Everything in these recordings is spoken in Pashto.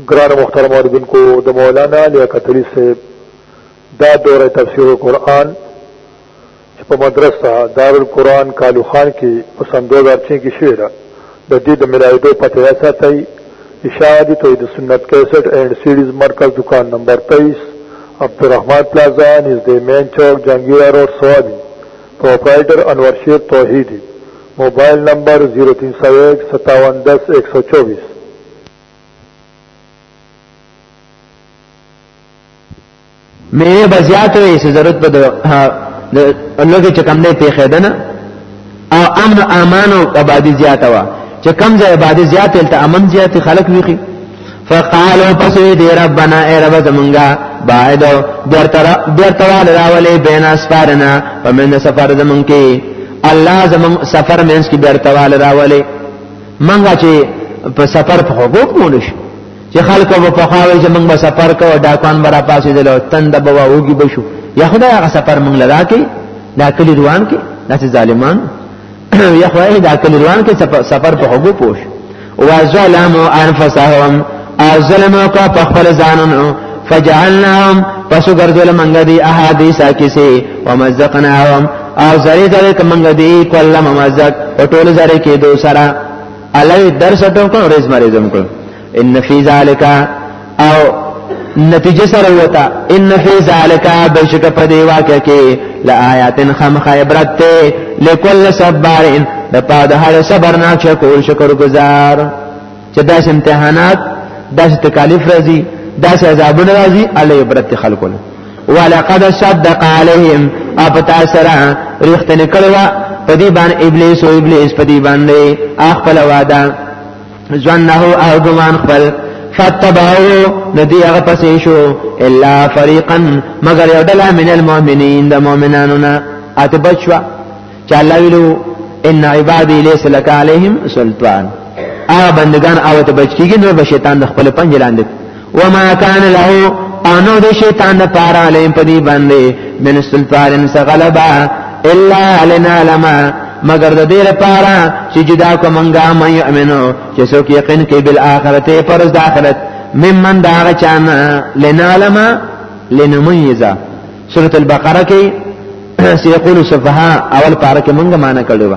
گران مختار موردن کو دا مولانا لیا قتلی سے دا دور تفسیر قرآن چپا مدرسہ دار القرآن کالو خان کی پسند دوزار چین کی شعر دا دید ملائی دو پتہ ایسا تی اشاعت توید سنت کیسٹ اینڈ سیڈیز مرکز دکان نمبر تیس عبدالرحمن پلازا نزد مین چوک جنگیرہ روڈ سوابی پروپرائیٹر انور شیر توحیدی موبایل نمبر 03015710124 میوه بزیات وي چې ضرورت په لږه چې کم نه پیښیدنه او امن امان او آبادی زیاته وا چې کم ځای آبادی زیات تل ته امن زیات خلک ویخي فقالو پسوی دی ربنا اے رب زمونگا باعدو دیر توال راولی بین اسفارنا فمن سفر زمون کی الله زمون سفر مینس کی دیر توال راولی منگا چی په سفر په حقوق مونش چې خلکو په پخاوي چې موږ به سفر کوو ډاکوان برا پاسې دلو تند به وږي بشو یا خدای هغه سفر موږ لرا کې دا کلی روان کې داسې ظالمان یا خدای دا کلی روان کې سفر په حقوق پوښ وظلموا انفسهم او ظلم وکړه په خپل ځانونو فجعلناهم پس ګرځول منګه دي احادیث کیسه ومزقناهم او زری زری کمنګه دي کله ممزق او ټول زری کې دو سره الوی درس ټوکو ورځ مریضم کړ ان فی ذالک او نتیجه سره وتا ان فی ذلک بشک په دی واقع کې لآیات خم خیبرت ته لکل صبر د پاد هر صبر نه شکر شکر گزار چې داس امتحانات داس تکالیف راځي داس عذابونه راځي علی عبرت خلقونه ولقد صدق عليهم اپ تاسرا رښتنه کړوا پدی باندې ابلیس او ابلیس پدی باندې اخپل وعده ځنه او ګمان خپل فتبعو ندی هغه پسې شو الا فريقا مگر یو ډله من المؤمنین د مؤمنانو نه اتبچوا چې الله ویلو ان عبادي ليس لك عليهم سلطان هغه بندگان او ته بچ کیږي نو به شیطان د خپل پنځ لاندې وما كان له انو د شیطان د پاره لیم په دی باندې من سلطان سغلبا الا لنا لما مگر د دې لپاره چې جدا کومنګا مې یؤمنو چې څوک یقین کوي بل آخرت پرز د آخرت ممن دا غچان لنا لما لنميزا سورۃ البقره کې سيقول السفهاء اول پارکه مونږه معنا کړو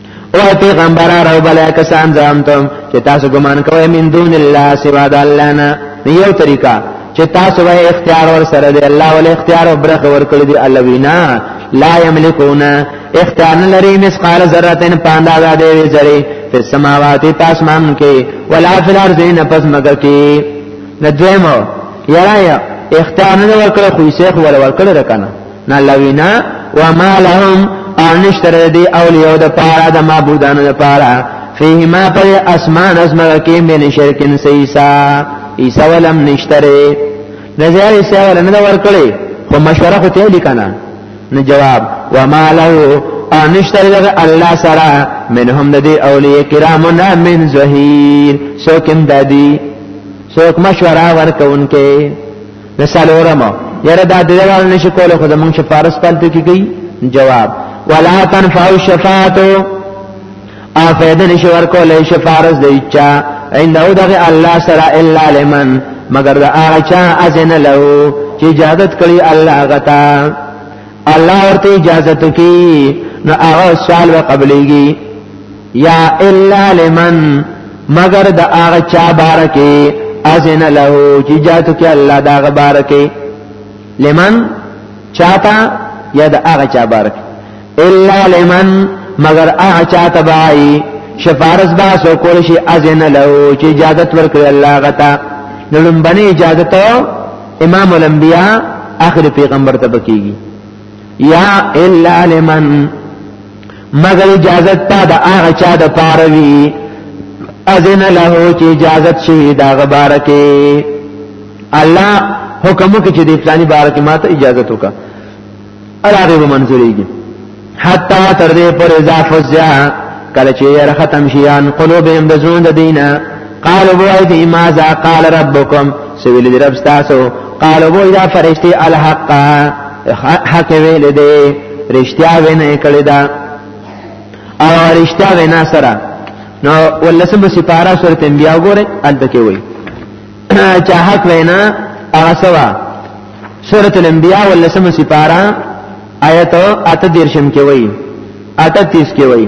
او پیغمبر راو بلا کسان زامتم چې تاسو ګمان کوئ من دون الله سوا د الله نه یو طریقہ چې تاسو به اختیار ور سره دی الله ول اختیار او برخه ور کړی دی الله وینا لا یملکون اختیار نه لري مسقال ذره تن پاندا دا دی ذری په سماوات تاسو مان کې ولا فل ارض نه پس مگر کې ندویمو یرایا اختیار نه ور کړی خو یې څه ور ور کړی رکنه نه لوینا وما لهم او نشتر دی اولیو د پاره د معبودانو د پاره فیهما پر اسمان از مکه من شرکن سیسا عیسی ولم نشتره نظر عیسی ولم نه ورکړي خو مشوره خو ته لیکنه نه جواب وما له او نشتر دغه الله سره منهم د دې اولیاء کرامنا من زهیر سوکم دادی سوک مشوره ورکونکې لسالورم یره دا دیوال نشي کوله خو زمونږ شفارس پالته کیږي جواب ولا تنفع الشفاعت او فیده نشي ورکوله شفارس دیچا عنده دغه الله سره الا لمن مگر دا هغه چا اذن له چې اجازه کړی الله غتا الله ورته اجازه کوي نو هغه سوال وقبليږي یا الا لمن مگر د هغه چا بارکه اذن له چې جاتو کې الله دا غ بارکه لمن چاته یا د هغه چا بارکه الا لمن مگر هغه چا تبعی شفارس با سو کول شي اذن له چې اجازه ورکړي الله غتا نلم بني اجازه ته امام الانبیاء اخر پیغمبر ته بکیږي یا الا لمن مگر اجازت تا د هغه چا د پاره وی اذن له چې اجازه شي دا غبره کې الله حکم کې چې د اسلامي بار کې ماته اجازه وکا اراغه به منځوريږي حتا تر دې پر اضافه ځا کله چې ير ختم شي ان قلوبهم د زون د دینه قالو بوای دی ماذا قال ربکم سویل دی رب ستاسو قالو بوای دا فرشتي الحق حق ویل دی رشتیا وینه کړی دا او رشتیا وینا سره نو ولسمه سپارا سورۃ انبیاء ګوره البته کې وای چا حق وینا هغه سوا سورۃ الانبیاء ولسمه سپارا آیت اته دیرشم کې وای اته 30 کې وای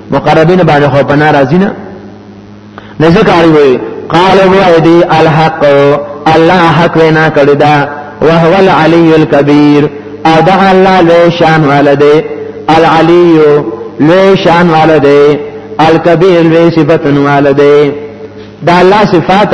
مقربین باندې خو په ناراضی نه نه ځکه وی قال هو ایدی الحق الله حق وینا کړی دا وهو العلی الكبیر او دا الله له شان والده العلی له شان والده الکبیر له صفاتن والده دا الله صفات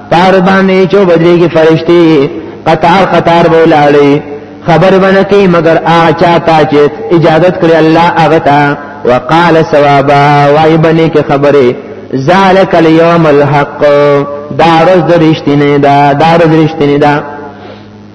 پار باندې چو بدري کې فرشتي قطار قطار بولاړي خبر بنکې مگر اچا تا چې اجازه کړې الله هغه تا وقال ثوابا وای بنې کې خبره ذالک اليوم الحق دا روز درشتنه دا دا روز درشتنه دا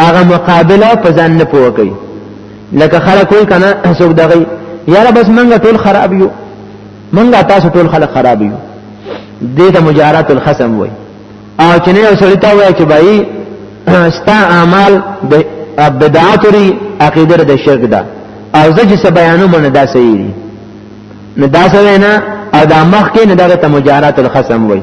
هغه مقابله په ځان نه پوه کوي لکه خلک وایي کنه څوک دغه یاره بس منګه ټول خراب یو منګه تاسو ټول خلک خراب یو دې ته مجارات الخصم وایي او چې نه سړی ته وایي چې بای ستا اعمال د بدعات لري عقیده د شرک ده او زه چې بیانو مونږ دا صحیح دي نه دا سره نه او دا مخ کې نه دغه ته مجارات الخصم وایي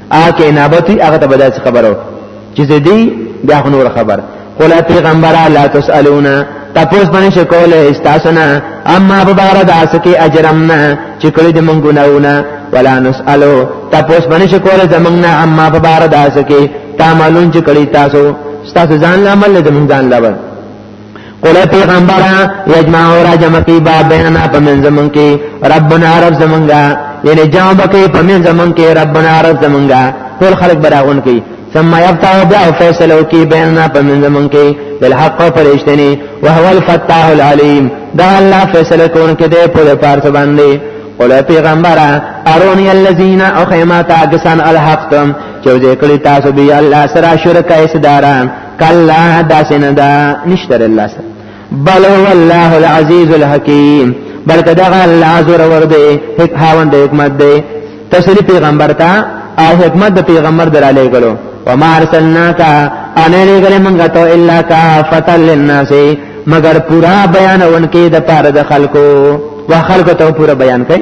آکه انابتی هغه ته بداس خبرو چې دې بیا نور خبر قل پیغمبر لا تسالون تپوس باندې شکول استاسنا اما ببار داس کې اجرمنا چې کړي د مونږ ګناونه ولا نسالو تپوس باندې شکول زمنګنا اما ببار داس کې تعملون چې کړي تاسو تاسو ځان لا عمل زمنګ ځان لا قل پیغمبر یجمع را جمع کی با بینا پمن زمن کی ربنا رب زمنگا یعنی جمع بکی پمن زمن کی ربنا رب زمنگا ټول خلق براغون کی ثم يفتح بیا فیصلو کی بینا پمن زمن کی بالحق پرشتنی وهو الفتاح العلیم دا الله فیصله کون کې دې په پار څه باندې قل پیغمبر ارونی الذین اخیمات اجسان الحق تم چې ذکر تاسو بیا الله سره شرک ایسداران کلا دا سندا نشتر الله سره بل هو الله العزیز الحکیم بلکې دا الله زور ور دی حق هاوند حکمت دی تسلی پیغمبر ته او حکمت د پیغمبر دراله غلو وما ارسلناک ان لګل منګه تو الا کافتا للناس مگر پورا بیان ونکې د پاره د خلکو وا خلکو ته پورا بیان کړي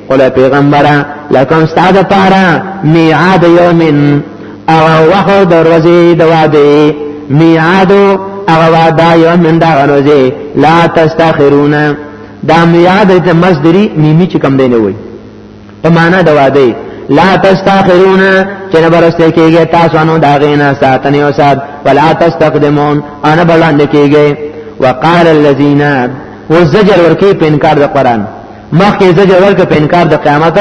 قل پیغمبره لکم استاد پارا میعاد یومن او وخو دروازه د واده میعاد او واده یومن دا ورځي لا تستاخرون دا میعاد د مصدری میمی چې کم دی نه وای په معنا د واده لا تستاخرون چې نه برسته کېږي تاسو نو دا غینا ساتنه او سات ولا تستقدمون انا بلاند کېږي وقال الذين وزجر ورکی په انکار د قران مخکې زجر ورکړ په انکار د قیامت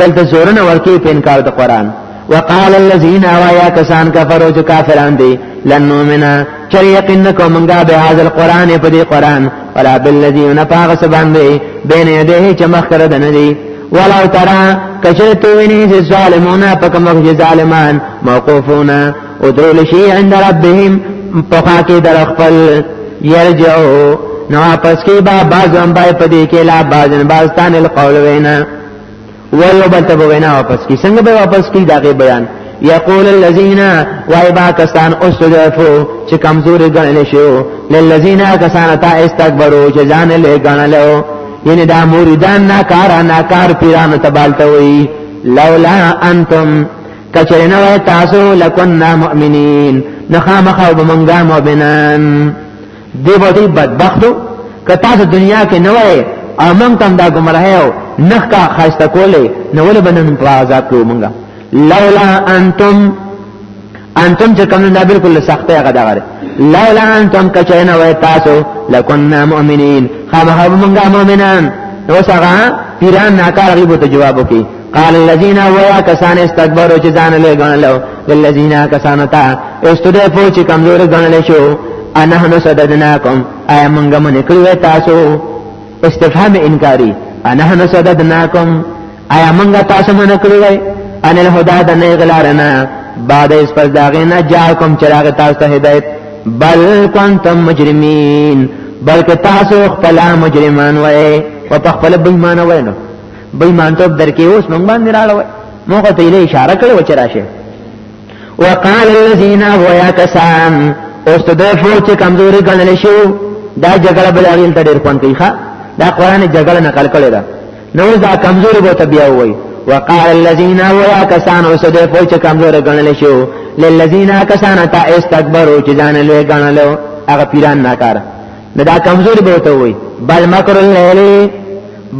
دلته زورنه ورکړي په انکار د قران وقال الذين وايا کسان کفروا چې کافران دي لن نؤمنا چر یقین کو منګه به هاذ القران په دې قران ولا بالذي نفاق سبحان دی بین یده چې مخ کړه دنه دي ولو ترى کچرتو ویني چې ظالمونه په کوم وخت ظالمان موقوفونه او درول شي عند ربهم په خاکه در خپل يرجعو نو واپس کی با باز هم بای پدی کې لا بازن بازتان القول وینا ویو بل ته وینا واپس کی څنګه به واپس کی داغه بیان یقول الذين وایبا کسان استضعفوا چې کمزوري ګڼل شو للذین کسان تا استكبروا چې ځان له ګڼلو یعنی دا مریدان ناکارا ناکار پیرانو تبالته وی لولا انتم کچره نه وای تاسو لکنا مؤمنین نخامخه وبمنګا مؤمنان دی بودی بدبختو که تاسو دنیا کې نه وای او موږ تم دا گمراهه او نخ کا خاصه کولې نو ول بنن په عذاب کې مونږه لولا انتم انتم چې کوم دا بالکل سخته هغه دا غره لولا انتم کچینه وای تاسو لکنا مؤمنین خامخا مونږه مؤمنان نو څنګه پیران ناکار غیبو ته جواب وکي قال الذين ويا کسان استكبروا چې ځان له غنلو للذين کسان تا استده پوچ کمزور غنل شو انحنو صددناکم ایا مونږ مونږ کړو تاسو استفهام انکاری انحنو صددناکم ایا مونږ تاسو مونږ کړو ان الهدى د نه غلارنا بعد اس پس داغه نه جاءکم چراغ تاسو ته هدایت بل کنتم مجرمین بلکې تاسو خپل مجرمان وای او په خپل بېمانه وای نو بې مانتوب درکې اوس مونږ باندې راړو موږ ته یې اشاره کړې و چې راشه وقال الذين ويا كسان استضعفوا چې کمزوري ګڼل شو دا جګړه بل اړین ته ډېر خوان کوي ښا دا قران جګړه نقل کړې ده نو دا کمزوري به ته بیا وایي وقال الذين ويا كسان استضعفوا چې کمزوري ګڼل شو للذين كسان تا استكبروا چې ځان له ګڼلو هغه پیران ناکاره نه دا کمزوري به ته وي بل مکر الليل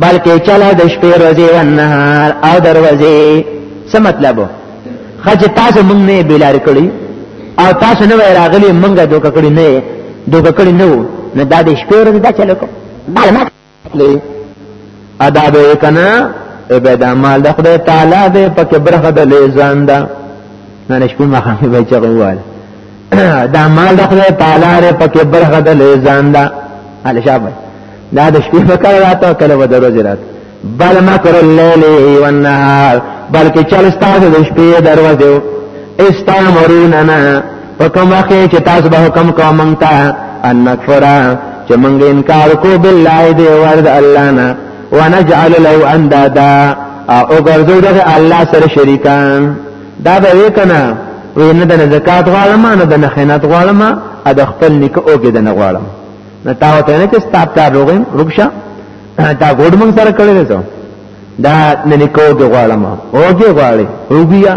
بلکې چلا د شپې ورځې او نهار او دروازې څه مطلب خج تاسو مونږ نه بلار کړی او تاسو نه راغلی مونږه دوک کړی نه دوک کړی نه نه دا د شپې ورځې دا چلو بل مکر دی ادا به کنا عبادت مال د خدای تعالی دی پکې برخه د لیزان ده نه شپه مخه به چغوال دا مال د خدای تعالی لري پکې برخه د لیزان ده ال شابه دا د شپې په کار راته کله و درو زرات بل مکر الليل والنهار بلکې چل ستاسو د شپې دروازه استامرون انا په کوم وخت چې تاسو به حکم کوم مونږ ته ان نکفر چې مونږ انکار کو بالله دی ورد الله نه ونجعل له اندادا او ګرځو د الله سره شریکان دا به وکنه وې نه د زکات غواړم نه د خیانت غواړم ا د خپل نیک اوګه د نه غواړم نه تا وته نه چې ستاب تا روغم رخصه دا ګډ مونږ سره کړی دی دا نه نیکو کې غواړم اوګه غواړي روبیا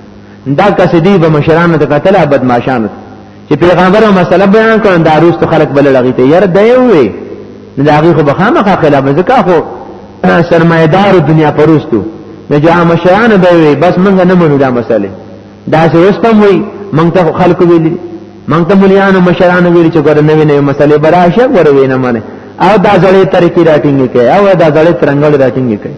دا کس دی به مشرانو ته قتل ابد ماشانو چې پیغمبر او مسله بیان کړه دا روس ته خلق بل لغی ته یار دی وی دا هغه خو بخامه خلاف ځکه خو سرمایدار دنیا پرستو نه جو مشرانو به وی بس منګه نه منو دا مسله دا چې وستم وی منګ ته خلق ویلی منګ ته مليانو مشرانو ویلی چې ګور نه ویني مسله براشه ګور وینه منه او دا ځړې طریقې راټینګې کوي او دا ځړې ترنګل راټینګې کوي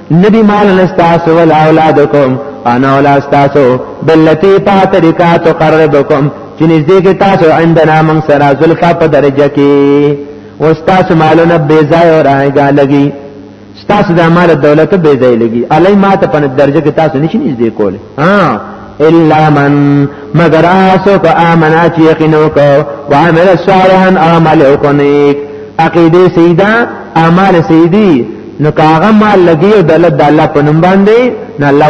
ندی مال نستاسو ولا اولادکم انا ولا استاسو بلتی پا طریقہ تقربکم چې نږدې کې تاسو عندنا من سره زلفا په درجه کې او تاسو مالونه بے ځای او راګا لګي تاسو د مال دولت بے ځای لګي علي ما ته په درجه کې تاسو نشئ نږدې کولی الا من مگر آسو که آمنا چی یقینو که وعمل صالحا آمال اکنیک عقیده سیده آمال سیدی نو کاغه مال لګي او دلت د الله په نوم باندې نه الله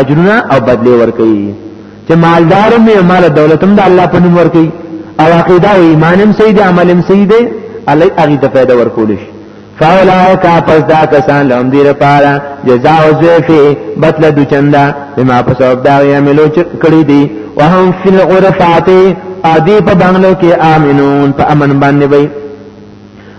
اجرونه او بدلی ورکي چې مالدار مې مال دولتم د الله په نوم ورکي او عقیده او ایمانم سید عملم سید علی هغه ته پیدا ورکول شي فاولائکا پس دا کسان لهم دیر پارا جزاء زیفی بطل دو چندا بما پس او داوی عملو کړی دی وهم فی الغرفات ادی په بنگلو کې امنون په امن باندې وي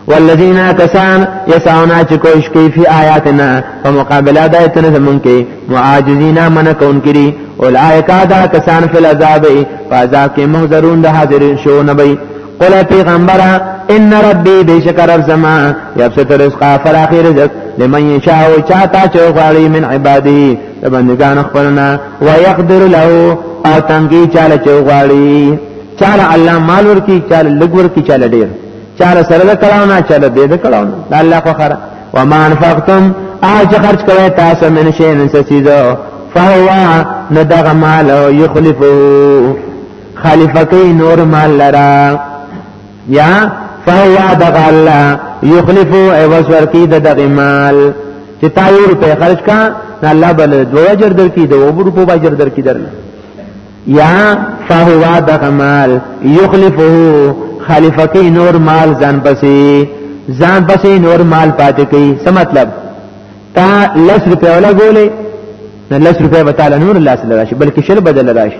والذین کسان یسعون چې کوشش کوي فی آیاتنا په مقابله د ایتنه زمون کې معاجزین من کون کړي اولائک دا کسان فی العذاب فعذاب کې محذرون د حاضرین شو نبی قل پیغمبره ان ربی بیشک رب زما یبسط رزق فراخی رزق لمن یشاء چاته چوغالی من عباده د بندگان خپلنا ويقدر له او تنګي چاله چوغالی چاله الله مال ورکی چاله لګ ورکی چاله ډیر چاله سره د کلاونه چاله بے د کلاونه د الله خو خره وما انفقتم اج خرج کوي تاسو من شي نن څه چیزو فهو ندغ مال یخلفو خلیفہ کوي نور مال لرا یا فهو دغه الله یخلفو ایواز ورکی د دغه مال چې تا یو روپې خرج کا نه الله بل دوه اجر درکې د وبو روپو اجر درکې درل یا فهو دغه مال یخلفو خلیفہ کوي نور مال ځان پسې ځان پسې نور مال پاتې کوي څه مطلب تا لس روپې ولا ګولې نه لس روپې به تعالی نور لاس لراشي بلکې شل بدل راشي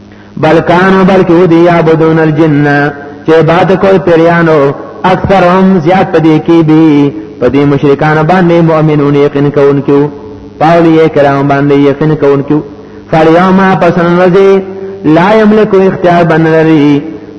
بلکانو بلکې ودی یعبدون الجن چې عبادت کوي پیرانو اکثر هم زیات پدې کې به پدې مشرکان باندې مؤمنون یقین کوونکو پاولی کرام باندې یقین کوونکو فالیوما پسن رضی لا یملکو اختیار بنلری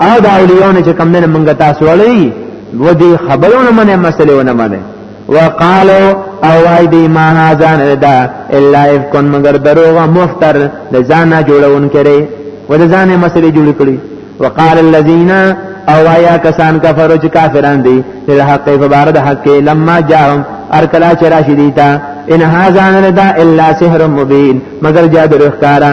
او دا اولیاء نه چې کم نه منګه تاسو ولې و دې خبرونه منه مسلې ونه منه وقالو او وای دی ما هازان دا الا اف کن مگر دروغ مفتر د ځانه جوړون کړي و د ځانه مسلې جوړ کړي وقال الذين او وایا کسان کفرو چې کافران دي په حق په بار د حق لما جاءهم ارکلا چې راشي دي تا ان هازان دا الا سحر مبين مگر جادو ښکارا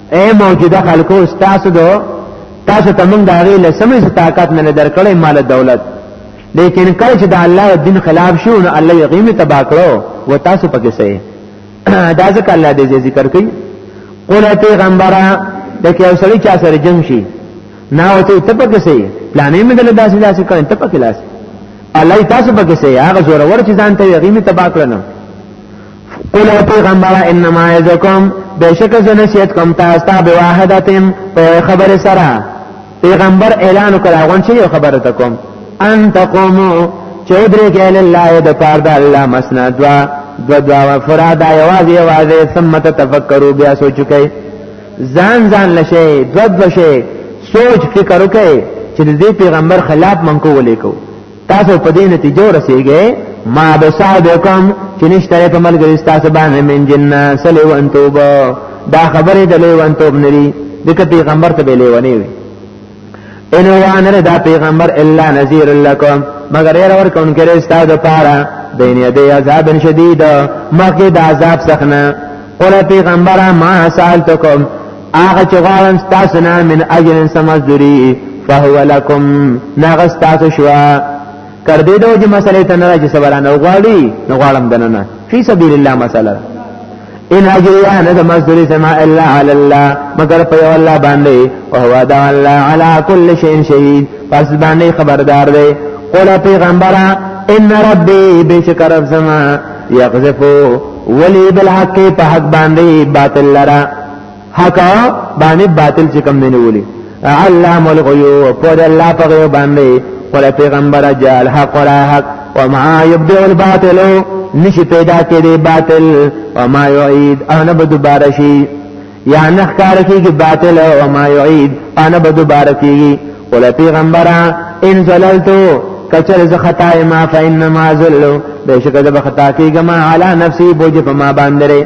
اے موجوده خلکو تاسو دو تاسو ته موږ دا غي لسمې طاقت نه درکړې مال دولت لیکن کله چې د الله دین خلاف شو نو الله یې غیمه تبا کړو و تاسو پکې سه دا ځکه الله دې ذکر کوي قول پیغمبره د کې اوسړي چا سره جنگ شي نه وته ته پکې سه پلانې مې دل داسې داسې کړي ته پکې لاس الله تاسو پکې سه هغه زور ور چې ځان ته غیمه تبا کړنه قل او پیغمبر انما یذکم بشک زه نصیحت کوم تاسو ته به واحدتم په خبره سره پیغمبر اعلان کړه غون چې خبره تکوم ان تقومو چې درې کې لله د پاره د الله مسنا دوا دوا دوا فرادا یواز یواز ثم تفکروا بیا سوچ کوي ځان ځان لشه دوا دوا شي سوچ فکر وکړي چې د پیغمبر خلاف منکو ولیکو تاسو په دې نتیجه ورسیږئ ما بصادکم چې نشته په ملګری تاسو باندې من جننا سلی و انتوب دا خبره د لوی انتوب نری دغه پیغمبر ته ویلې ونی وي ان وانر دا پیغمبر الا نذیر لکم مگر ير ور کون کې رستا د پاره دین یدی عذاب شدید مخکې د عذاب سخنه قول پیغمبر ما سالتکم هغه چې غواړم تاسو نه من اجر سمزدوري فهو لكم ناغس تاسو شوا کر دې دوه چې مسلې ته نه راځي سبرانه غواړي نو غواړم دنه نه فی سبیل الله مسله ان اجر انا د مزدور سما الا علی الله مگر په یو الله باندې او هو دا الله علی کل شیء شهید پس باندې خبردار دی قول پیغمبره ان ربی بشکر زما یغذفو ولی بالحق په حق باندې باطل لرا حق باندې باطل چې کم نه ولي علام الغیوب پر الله په غیب باندې پر پیغمبر جاء الحق ولا حق وما يبدئ الباطل نشي پیدا کړي باطل وما يعيد انا بدوباره شي یا نخکار کیږي باطل وما يعيد انا بدوباره کیږي قل پیغمبره ان زللتو کچر ز خطای ما فإنما زلو بشکره به خطا کیږم علی نفسی بوج په ما باندې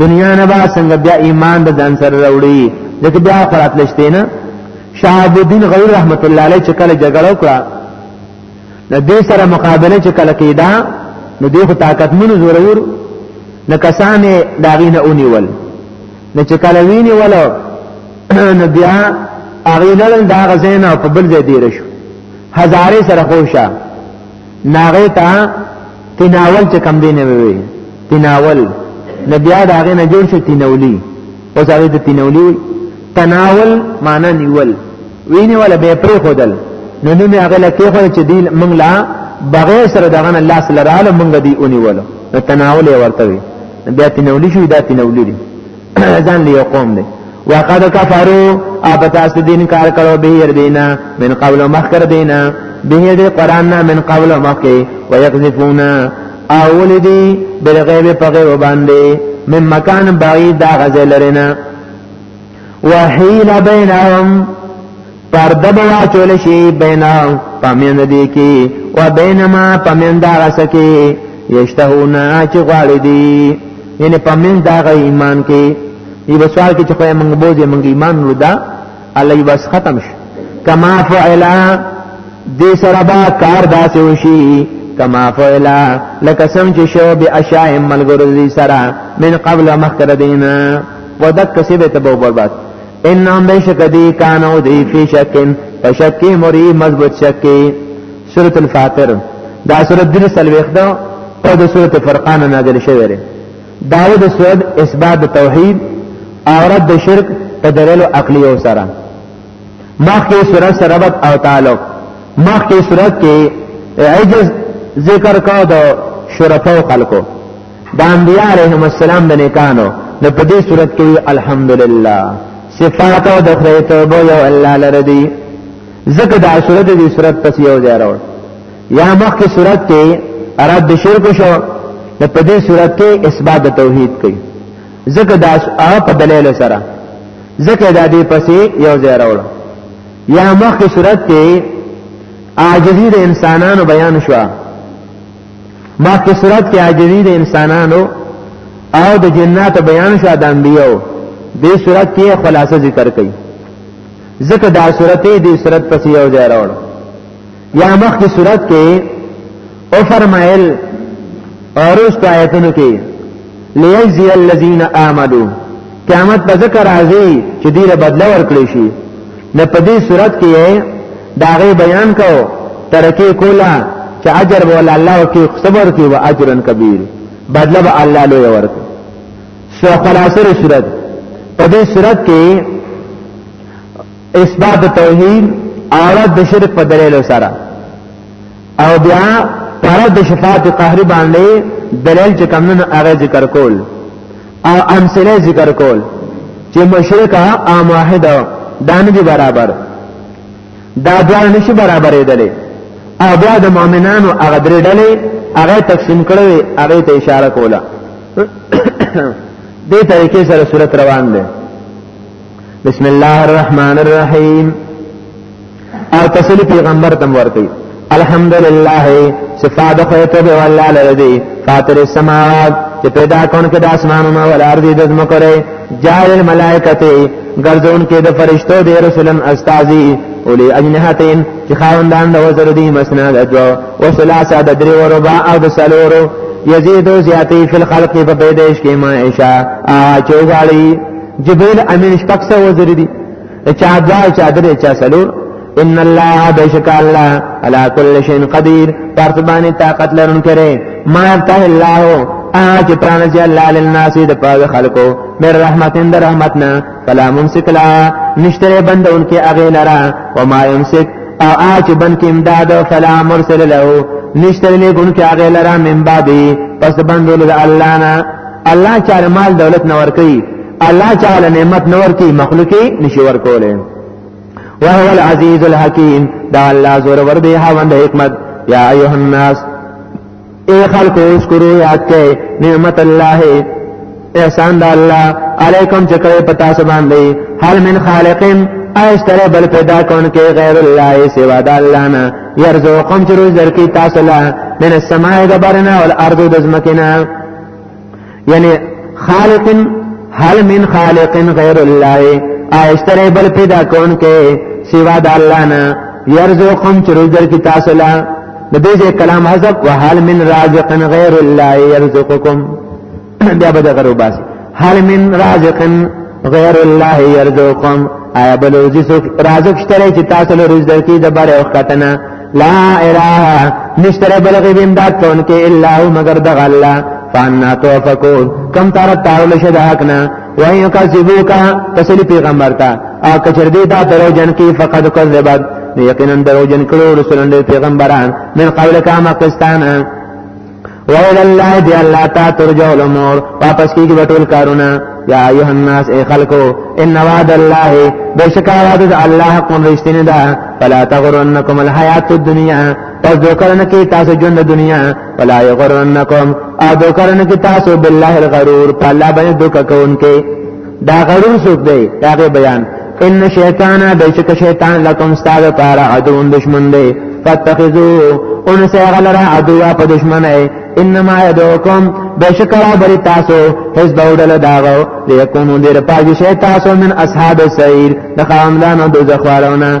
دنیا نه با څنګه بیا ایمان د ځان سره راوړي ځکه بیا آخرت لشته نه شهاب الدین غیر رحمت الله علیه چې کله جګړه وکړه د دې سره مقابله چې کله کیدا نو دې خو طاقت مونږ زورور نه کسانې داغینه اونیول نه چې کله ویني ولو نو بیا هغه لړل دا غزین او په بل ځای دی رشو هزارې سره خوشا ناغه تا تناول چې کم دی نه وي تناول نبي دا هغه نه جوړ شو تنولي او هغه د تنولي وي تناول معنا نیول ویني ولا به پرې خودل نو نو هغه لکه خو چې دی موږ لا بغیر سره دغه الله سره رااله موږ دی اونیول نو تناول ورته وي بیا تنولي شو دا تنولي دي ځان له قوم دی وقد کفروا ابتاس دین کار کړو به ير دینا من قبل مخکر دینا به دې قران نه من قبل مخکې ويقذفون اول دی بالغیب په غیب باندې من مکان بعید دا غزل لرنه وحیل بینهم پرده به واچول شي بینا پمن دې کې و بینما پمن دا رسکه یشتهونا چې غواړي دي یعنی پمن دا غ ایمان کې دی به سوال کې چې خو موږ بوزي موږ ایمان رودا الله یې بس ختم شي کما فعلا دې سره با کار داسې وشي کما فعلا لکه سم چې شو به اشاء ملګرو دې سره من قبل مخکره دینه ودک کسبه تبو برباد انهم بیشک دی کانو دی فی شکن فشکی مری مضبوط شکی سورة الفاتر دا سورة دل سلویخ دا او دا سورة فرقان نازل شوی ری داود سورة اثبات توحید او رد شرک په دلیل عقلی او سره مخکې سورة سره ربط او تعلق مخکې سورة کې عجز ذکر کا دا شرفه خلقو د انبیاء علیهم السلام د نیکانو نو په دې صورت کې الحمدلله صفات او د خدای توبه یو الله لره دی ځکه دا صورت دې صورت پس یو ځای راوړ یا مخکې صورت ته رد شرک شو نو په دې صورت کې اثبات توحید کوي ځکه دا په دلیل سره ځکه دا دې پسې یو ځای راوړ یا مخکې صورت ته عاجزی د انسانانو بیان شوه ما په صورت کې عاجزي د انسانانو او د جنات بیان شو د انبیو دې صورت کې خلاصه ذکر کړي ځکه دا صورت دې صورت پس یو ځای راوړ یا مخ کی صورت کې او فرمایل اورست آیتونو کې ليجزي الذين آمنوا قیامت په ذکر راځي چې دې له بدل ورکړي شي نه په دې صورت کې دا غي بیان کو ترکه کولا چې اجر ول الله کې صبر کې و اجرن کبیر بدل به الله لوی ورک سو خلاصه صورت په دې صورت کې اثبات توحید اورد د شرک په دلیل سره او بیا پر د شفاعت قهری باندې دلیل چې کمن هغه ذکر کول او امثله ذکر کول چې مشرک او موحد دانه دي برابر دا ځان نشي برابرې دلې او بیا د مؤمنانو هغه درې ډلې هغه تقسیم کړي هغه ته اشاره کوله دې طریقې سره صورت روان ده بسم الله الرحمن الرحیم او تسلی پیغمبر تم ورکړي الحمدلله صفات خو ته به والله لدی فاطر السماوات چې پیدا کون کې د اسمانونو او الارض د زمکو لري جار الملائکه ګرځون کې د فرشتو د رسولن استاذي اولی اجنحتین چې خاوندان د وزر دي مسنا د دو او ثلاثه د درې او ربع او د سلورو یزيد زیاتی فی الخلق په پیدائش کې ما عشاء اچو غالي جبريل امین شپږ سو وزر دي چا دوا چا درې چا سلور ان الله بشک الله على كل شيء قدير پرتبانی طاقت لرون کرے ما ته الله اج پران چې الله للناس د پاو خلقو مر رحمتین در رحمتنا فلا ممسک لا نشتره بندون کې اغه لرا و ما يمسك او اج بن کې امداد فلا مرسل له نشتره نه ګون کې اغه لرا من بعد پس بندول الله نه الله چار مال دولت نور کوي الله تعالی نعمت نور کی مخلوقی نشي ورکوله وهو العزیز الحکیم دا الله زور ور دی هاوند حکمت یا ایها الناس اے خلق اذکرو یاد کئ نعمت الله احسان د الله علیکم چې کړه پتا سبحان دی هل من خالقین اشتره بل پیدا کون کې غیر الله سوا د الله نه يرزقکم چې روز درکې تاسو له من السماء د برنا او الارض د زمکنا یعنی خالق هل من خالق غیر الله آیشتره بل پیدا کون کې سوا د الله نه يرزقكم چرزر کی تاسو لا د دې کلام حذف وهل من رازق غیر الله يرزقكم بیا به دغه وباس هل من رازق غیر الله يرزقكم آیا بل رزق رازق شته چې تاسو له رزق کې د بره وختنه لا اله نشتر بل غیب امداد کون کې الا هو مگر د الله فانا توفقون کم تر تعاول شد حقنا وای کذبوکا تسلی پیغمبر تا او کچر دې دا درو جن کې فقد کذبت یقینا درو جن کړو رسولان پیغمبران من قبل کا ماکستان وإلى الله دی الله تا ترجع الامور واپس کیږي بتول کارونه یا ایه الناس ای خلقو ان وعد الله بشکا وعد الله حق رښتینه ده فلا تغرنکم الحیات الدنیا پس دوکرن کی تاسو ژوند دنیا ولا یغرنکم ا دوکرن کی تاسو بالله الغرور په الله باندې دوک کوونکې دا غرور څوک دی دا به بیان ان شیطان بیشک شیطان لکم استاد پار عدو دشمن دی فتخذو ان سے غلر عدو په دشمن ہے انما یدوکم بیشک را بری تاسو حزب اودل داغو لیکونو دیر پاجی شیطاسو من اصحاب سعیر دخامدانو دوزخوارونه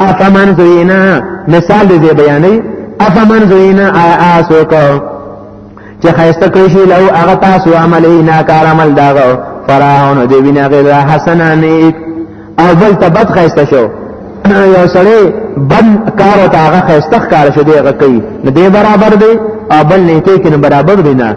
افمن زوینا مثال دې بیانې افمن زوینا آسو کو چې خیسته کړی شي لو هغه تاسو عملې نه کار عمل داغو فراهون دې بنا غیر حسنا نیک او بل تبد خیسته شو یو سړی بد کار او هغه خیسته کار شو دی هغه کوي نو دې برابر دی او بل نه کوي کنه برابر دی نه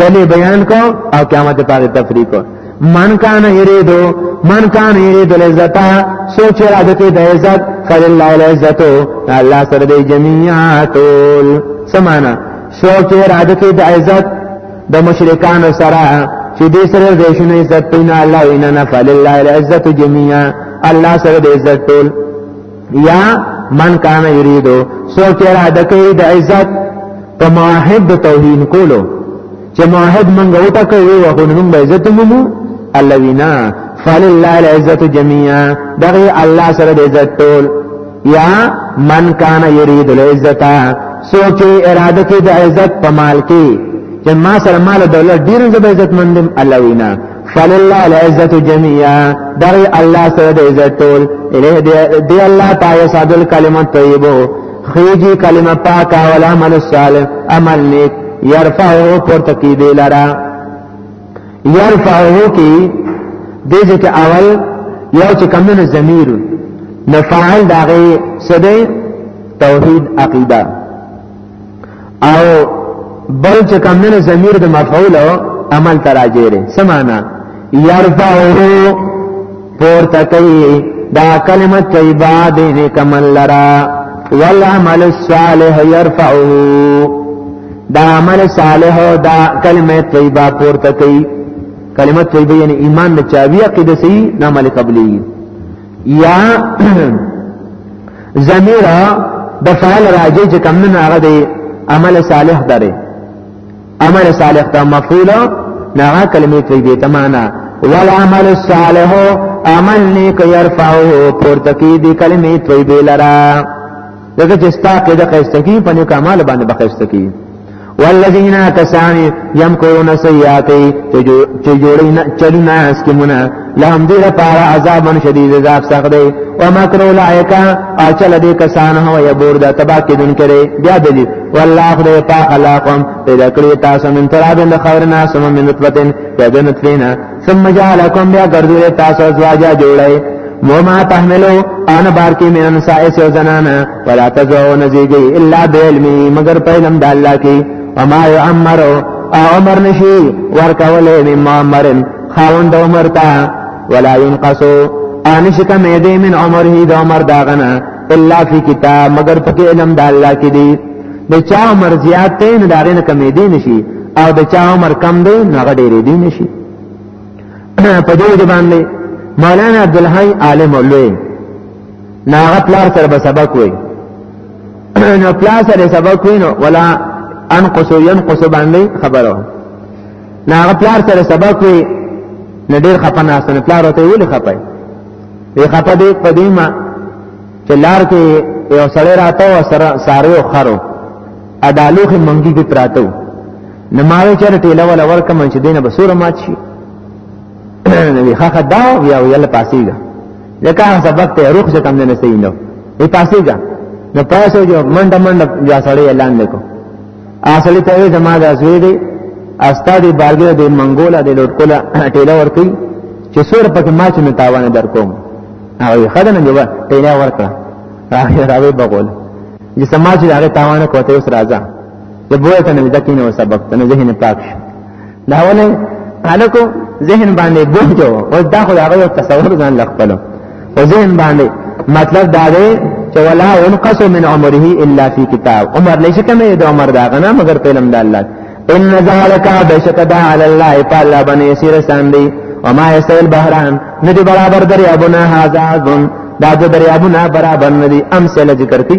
دلی بیان کو او قیامت پاگی تفریق کو من کان یریدو من کان یریدو لعزتا سوچ را دکی دا عزت فلاللہ العزتو اللہ سر دی جمعیاتول سمانا سوچ را دکی دا عزت د مشرکان سره چې دې سره د شنو عزت پینا الله وینا فلله العزت جميعا الله سره د عزت ټول یا من کان یریدو سو کې را د کې د عزت په معاهد د توهین کولو چې معاهد منګه وټه کوي او خو نن به عزت مومو الوینا فلله العزت جميعا دغه الله سره د عزت ټول یا من کان یرید العزت سو کې اراده کې د عزت په مال کې چې ما سره مال دولت ډیر زبر عزت مندم الوینا فلله العزت جميعا دغه الله سره د عزت ټول اله دی الله تعالی صاد الکلمه طیبه خیجی کلمه پاک او عمل صالح عمل نیک يرفعه پر تکید لرا يرفعه کی دغه کې اول یو چې کمنه ضمیر نفعل دغه سده توحید عقیده او بل چې کمنه ضمیر د مفعول او عمل تراجره سمانا یرفعه پور تکي دا کلمه طیبه به کمل لرا والعمل الصالح يرفعه دا عمل صالح دا کلمه طیبه پور تکي کلمه طیبه یعنی ایمان د چاوی عقیده سي نه عمل قبلي یا ضمیر د فعل راجع چې کم نه هغه دی عمل صالح درې عمل صالح ته مفعول نه هغه کلمې ته دی تمانا والعمل الصالح عمل نیک يرفعه پورته کی دی کلمې ته دی لرا دغه چې ستا کې د خسته کی په نیک اعمال باندې بخښته کی والذین کسان یمکرون سیئات چې جوړی نه چلو نه اس کې مونږ لهم دې لپاره عذاب شدید عذاب سخت دی او مکر اولئک اچل دې کسان هو یبور دا تبا کې دن کړي بیا دلی والله خدای پاک خلقم پیدا کړی تاسو من تراب اند خورنا سم من نطفه پیدا نطفه ثم جعلکم بیا ګرځولې تاسو ازواجا جوړای وما تحملو ان بار کې من انساء سو زنانا ولا تزو نزيږي الا بعلمي مگر په علم د الله کې وما يعمر او عمر نشي ورکولې من معمر خاوند عمر تا ولا ينقصو ان شکه مې دې من عمره د عمر داغنا الا فی کتاب مگر پکې علم د الله کې دی د چا عمر زیات دی نه داغه نه کمې دی نشي او د چا عمر کم دی نه هغه ډېر دی نشي په دې باندې مولانا عبدالحی عالم لوی ناغه پلار سره به سبق وای نو پلار سره سبق وای نو ولا انقص ينقص باندې خبرو ناغه پلار سره سبق وای نډیر خپنه سن پلار ته ویل خپای په خپه دې قدیمه چې لار کې یو سړی راته او سره ساره او خرو ادالوخ منګي کې پراتو نماوي چر ټیله ولا ورکم چې دینه بسوره مات شي نبی خخه دا یا ویل پاسیګا لکه سبق ته روح څه کم نه سینو ای پاسیګا نو پاسو جو منډه منډه یا سړی اعلان وکړو اصلي ته وې زما د زوی دی استاد بارګه د منګولا د لوټ کولا ټیلا ورکی چې سور پکې ما چې متاوانه در کوم هغه خدانه دی ټیلا ورکړه راوي راوي بقول چې سما چې هغه تاوانه کوته اوس راځه د بوې ته نه ځکه نه سبق ته نه ذهن پاک شي دا ونه هلکو ذهن باندې بوج او او دا خو هغه تصور ځان لخپل او ذهن باندې مطلب دا دی چې ولا ينقص من عمره الا في کتاب عمر نشه کمه د عمر دا غنا مگر په علم د الله ان ذلك بشک دا علی الله تعالی باندې يسير ساندي وما يسيل بحران ندي برابر دریا بنا هاذا ذن دا د دریابونه برابر ندي امثله ذکر کی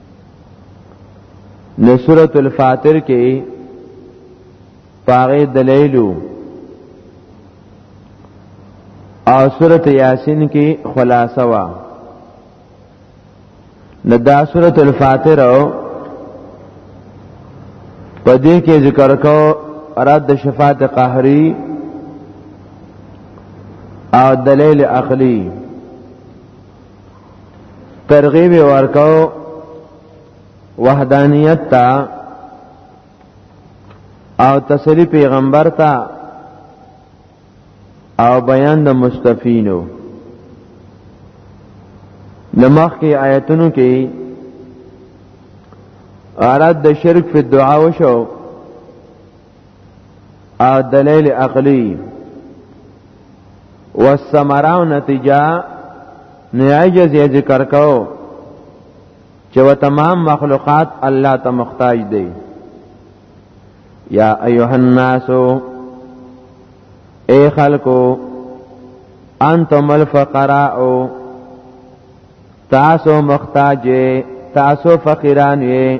نو سورۃ الفاتر کې پاره دلیلو او سورۃ یاسین کې خلاصه وا نو دا سورۃ الفاتر او په دې کې ذکر کو رد شفاعت قهری او دلیل عقلی ترغیب ورکاو وحدانیت تا او تسلی پیغمبر تا او بیان د مستفینو نمخ کې آیتونو کې اراد د شرک په دعا وشو او دلیل عقلی والثمره او نتیجه نه عجز یې ذکر کو چې و تمام مخلوقات الله ته محتاج دی یا ایها الناس اے خلکو انتم الفقراء تاسو محتاج تاسو فقیران یې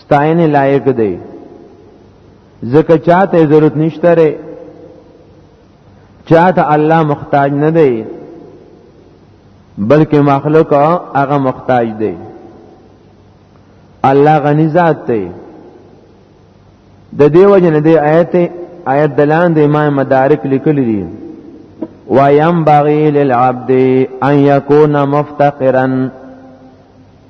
ستاین لایق دی زکه چاته ضرورت نشته ری چاته الله محتاج نه دی بلکې مخلوق هغه محتاج دی الله غنی ذات دی د دیو جن دی آیت آیت دلان د امام مدارک لیکلی دی وَيَنْبَغِي لِلْعَبْدِ أَنْ يَكُونَ مُفْتَقِرًا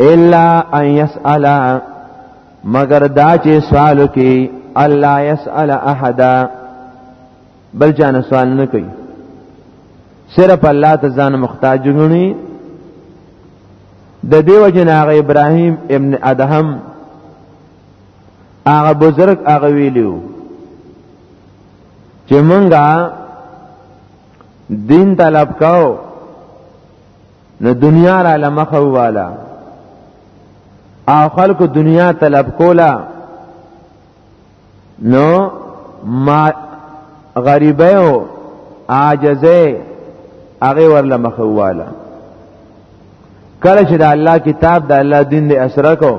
الا ان يسأل مگر دا چې سوال کوي الله يسأل احد بل جان سوال نه کوي صرف الله ته ځان محتاج غني د دیو جناغ ابراهیم ابن ادهم هغه بزرگ هغه ویلو چې مونږه دین طلب کاو نو دنیا را لمخه والا او خلکو دنیا طلب کولا نو ما غریبه او عاجزه هغه ورله مخه والا کله چې د الله کتاب د الله دین د اسره کو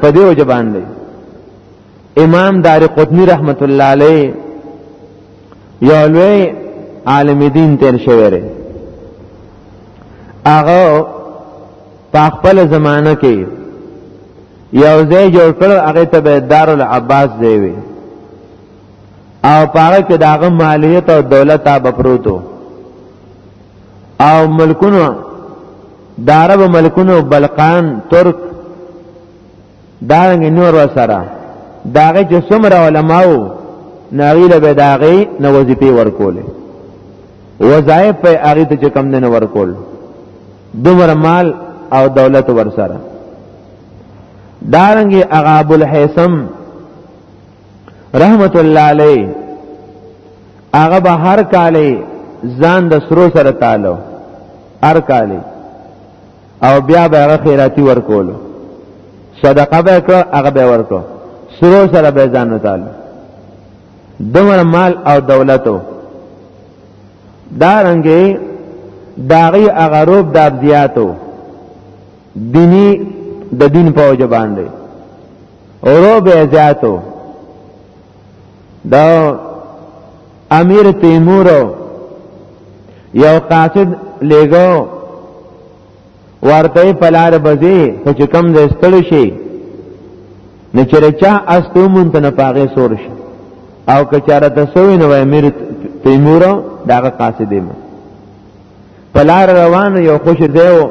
په دې وجه باندې امام دار قطنی رحمت الله علیه یو لوی عالم دین تیر شوی دی هغه په خپل زمانہ کې یو ځای جوړ کړ هغه ته به دار العباس دی وی او پاره کې داغه مالیت او دولت اب پروتو او ملکونو د عرب ملکونو بلقان ترک دارنګ نور وسره داغه چې څومره علماو ناغیله به داغه نو وظیفه ورکوله وظایف په هغه ته چې کم نه ورکول دومره مال او دولت ورسره دارنګي اغا ابو الحیثم رحمت الله علیه هغه به هر کاله ځان د سرو سره تعالی هر کاله او بیا به هغه خیراتی ورکول صدقه به کړ هغه به ورکو سرو سره به ځان تعالی دمر مال او دولتو دا رنګي داغي اغروب د ابدیاتو دینی د دین په وجه باندې اورو به زیاتو دا امیر تیمور یو قاصد لګو ورته پلار بزی خو چې کم دې ستل شي نه چرچا استو مونږ نه پاغه سور شي او که چاره ته سوې نو امیر تیمور داغه قاصد دی پلار روان یو خوش دیو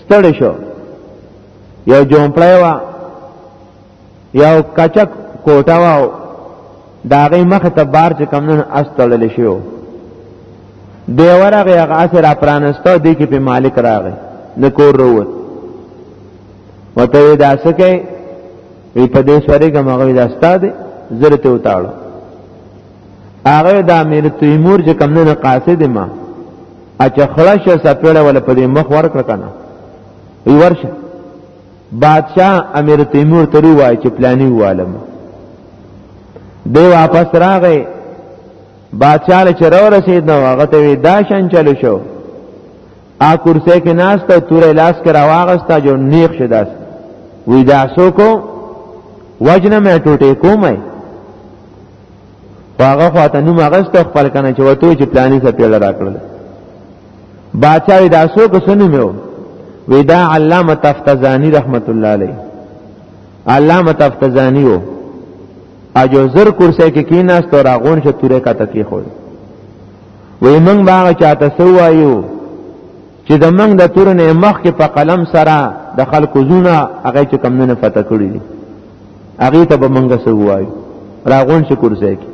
ستړی شو یو جومپړی وه یو کچک کوټه وه د هغې مخې ته بار چې کوم نن اس تړلی شوی و دی ورغی هغه اس یې راپرانسته او دی کې پې مالک راغی د کور راووت ورته یې دا څه کوې وی په دې سورېږم هغه وی دا ستا دی زه درته وتاړم هغه د امیر تیمور چې کوم نن قاصد ما اچ خلاص سپېړه ولا په دې مخ ورکړه کنه وی ورشه بادشاہ امیر تیمور ته وای چې پلاني والم دی واپس راغی بادشاہ له چر ورسید نو هغه ته وی دا شان چلو شو ا کرسي کې ناس ته تور لاس کې راواغستا جو نیخ شداس وی دا سو کو وجنه مې ټوټه کومه هغه خواته نوم اغشت خپل کنه چې وته چې پلاني څه پیل راکړل باچا دا سو کو سنو میو ودا علامه تفتزانی رحمت الله علیه علامه تفتزانی وو اجو زر کرسی کې کیناست او راغون شه توره کا تکی خو وی منګ باغ چاته سو وایو چې د منګ د تور نه مخ کې په قلم سره د خلکو زونه هغه چې کم نه پته کړی دي هغه ته به منګه سو وایو راغون شي کورسه کې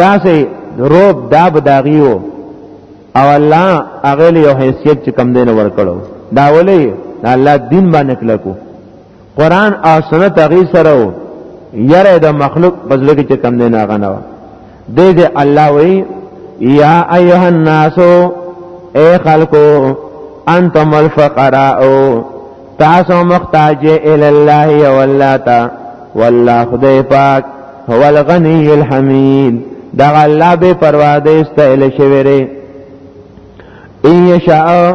دا سه روب دا بداغیو او الله هغه له حیثیت چې کم دین ور کړو دا ولې الله دین باندې کلکو قران او سنت هغه سره و یره د مخلوق بزله کې کم نه نه غنوا دې دې الله وی یا ایها الناس اے خلقو انتم الفقراء تاسو محتاج ال الله او الله تا والله خدای پاک هو الغنی الحمید دا الله به پروا دې استایل شوی ری ان یشاء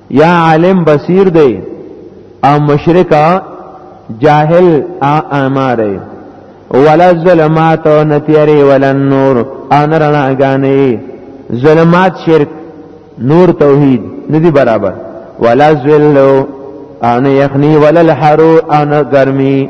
یا عالم بصیر دی او مشرک جاهل اعماره ولا الظلمات نتیری ولا النور ان رنا غانی ظلمات شرک نور توحید ندی برابر ولا ذل ان یخنی ولا الحرور ان گرمی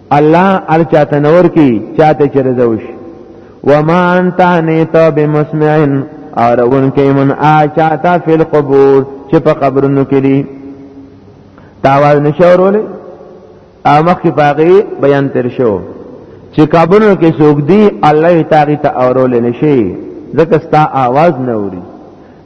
الله ال چاته نور کی چاته چې رضوش وما انت نیت بمسمعن اورون کې من آ چاته فی القبور چې په قبرونو کې دي تاواز نشورول امخ کې پاغي بیان تر شو چې قبرونو کې سوګ دی الله تعالی ته اورول نشي ځکه ستا आवाज نه اوري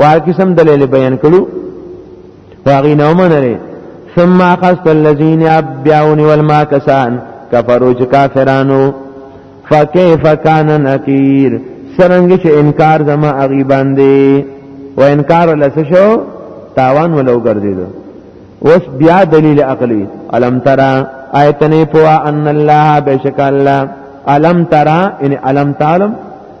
وار قسم دلیل بیان کړو واغی نو منره ثم اخذت الذين ابيعون والماكسان كفروا كافرانو فكيف كان نكير سرنګ چې انکار زما اغي باندې و انکار لسه شو تاوان ولو ګرځیدو اوس بیا دلیل عقلی الم ترا آیتنه پوا ان الله بشک الله الم ترا ان الم تعلم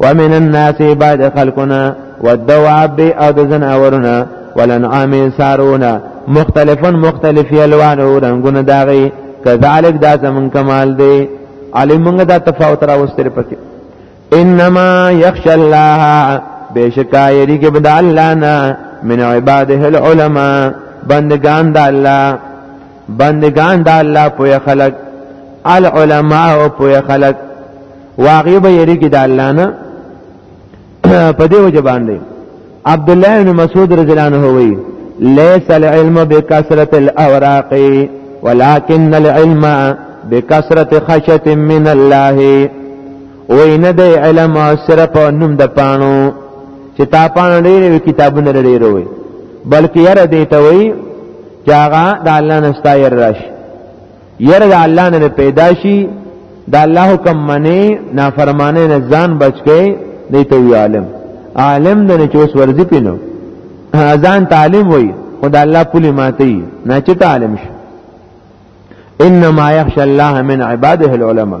ومن الناس بعد خلقنا والدواب او د زناورنا ولنعام سارونا مختلفا مختلف الوان او رنگونه داغي کذالک دا زمون کمال دی علی مونږ دا تفاوت را وستر پکې انما یخش الله بشکا یری کې بد الله نه من عباده العلماء بندگان د الله بندگان د الله په خلق العلماء په خلق واقعي به یری کې د الله نه په دې وجه باندې عبد الله بن مسعود رضی الله عنه وی ليس العلم بكثرة الاوراق ولكن العلم بكثرة خشية من الله وین د علم صرف نوم د پانو چې تا پانو ډېر کتابونه ډېر وي بلکې یاره دې ته وي چې هغه د الله نستایر راشي یره د الله نه پیدا شي د الله حکم منی نافرمانه نه ځان بچ کئ دی ته وی عالم عالم د نه چوس ورزی پینو ځان تعلیم وای خدای الله پولی ماتی نه چې تعلیم شي انما یخش الله من عباده العلماء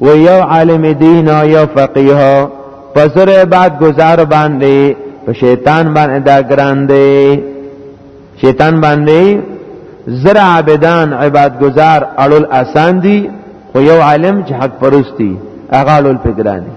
و یو عالم دین او یو فقیه پسر بعد گزار باندې په شیطان باندې دا ګران دی شیطان باندې زر عابدان عبادت گزار اړول آسان دي خو یو عالم چې حق پرستی اغه اړول په ګران دی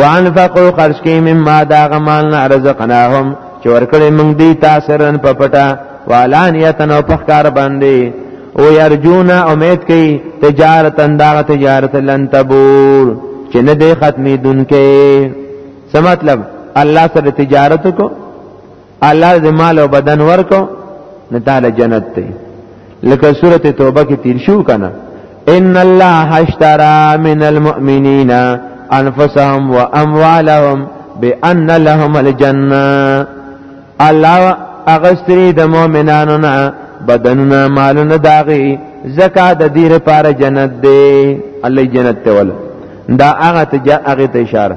وانفقوا خرج کې مما دا غمال نه رزقناهم چې ورکړې موږ دي تاسو رن په پټه والانیت نو په کار باندې او يرجون امید کوي تجارت انداغ تجارت لن تبور چې نه دې ختمې دن کې څه مطلب الله سره تجارت کو الله دې مال او بدن ورکو نه تعالی جنت ته لکه سوره توبه کې تیر شو کنه ان الله اشترى من المؤمنين انفسهم واموالهم بان لهم الجنه الله اغستری د مؤمنانو نه بدنونه مالونه داغي زکات د دې لپاره جنت دی الله جنت ته ول دا هغه ته هغه ته اشاره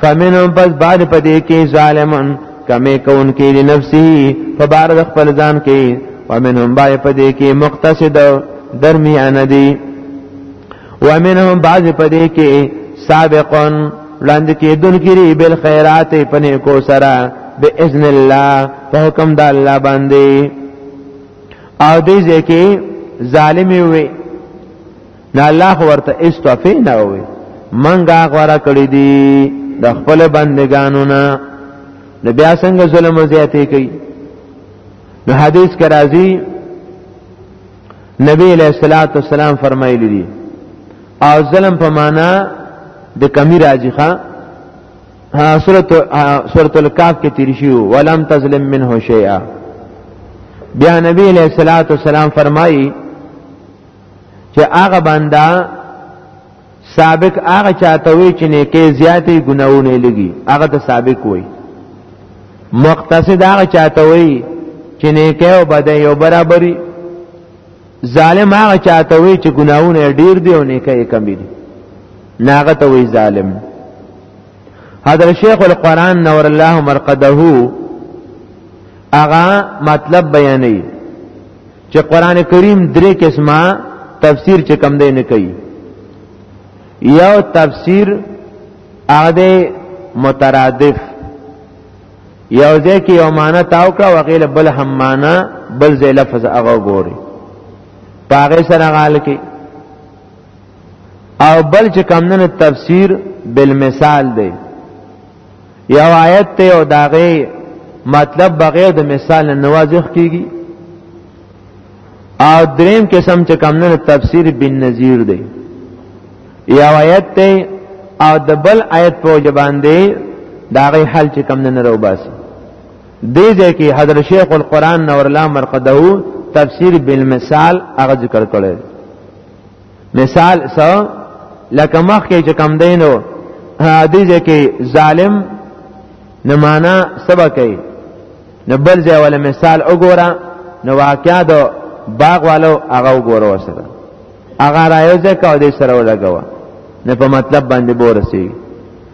فمنهم پس بعد پدې کې ظالمن کمې کون کې لنفسه فبار د خپل ځان کې ومنهم بعد پدې کې مقتصد درمیان دي ومنهم بعض پدې کې سابقون لاند کې دن کری بل خیرات پنه کو سرا باذن الله په حکم د الله باندې او دې ځکه ظالم وي نه الله ورته استفی نه وي منګه غوړه کړی دي د خپل بندگانو نه نو بیا څنګه ظلم زیاتې کوي نو حدیث کې راځي نبی علیہ الصلوۃ والسلام فرمایلی دي او ظلم په معنا د کمی راځي ښا سورۃ سورۃ الکاف کې تیر شو ولم تظلم منه شیئا بیا نبی علیہ الصلوۃ والسلام فرمایي چې هغه بندا سابق هغه چاته وي چې نیکه زیاتې ګناونه لګي هغه ته سابق وي مقتصد هغه چاته وي چې نیکه او بدې یو برابرۍ ظالم هغه چاته وي چې ګناونه ډیر دی او نیکه یې کم دي ناغه ته وي ظالم حضرت شیخ القرآن نور الله مرقده هغه مطلب بیانوي چې قران کریم درې قسمه تفسیر چې کم دی نه کوي یو تفسیر اغده مترادف یو ځای کې یو معنا تاو کړه وغیله بل هم معنا بل ځای لفظ هغه ګوري پاغه سره غال کې او بل چې کمنه تفسیر بالمثال دی یو آیت ته او داغه مطلب بغیر د مثال نه واضح کیږي او دریم قسم چې کم نه تفسیر بن نذیر دی یو آیت ته او د بل آیت په جبان دی داغه حل چې کم نه روباسي دې ځکه حضرت شیخ القرآن نور الله مرقده تفسیر بالمثال هغه ذکر کړی مثال سو لکه مخ کې چې کم دینو حدیث کې ظالم نه معنا سبا کوي نو بل ځای ولا مثال وګوره نو واقعا د باغ والو هغه وګوره وسره هغه رايو ځکه او دې سره ولګوا نه په مطلب باندې بورسي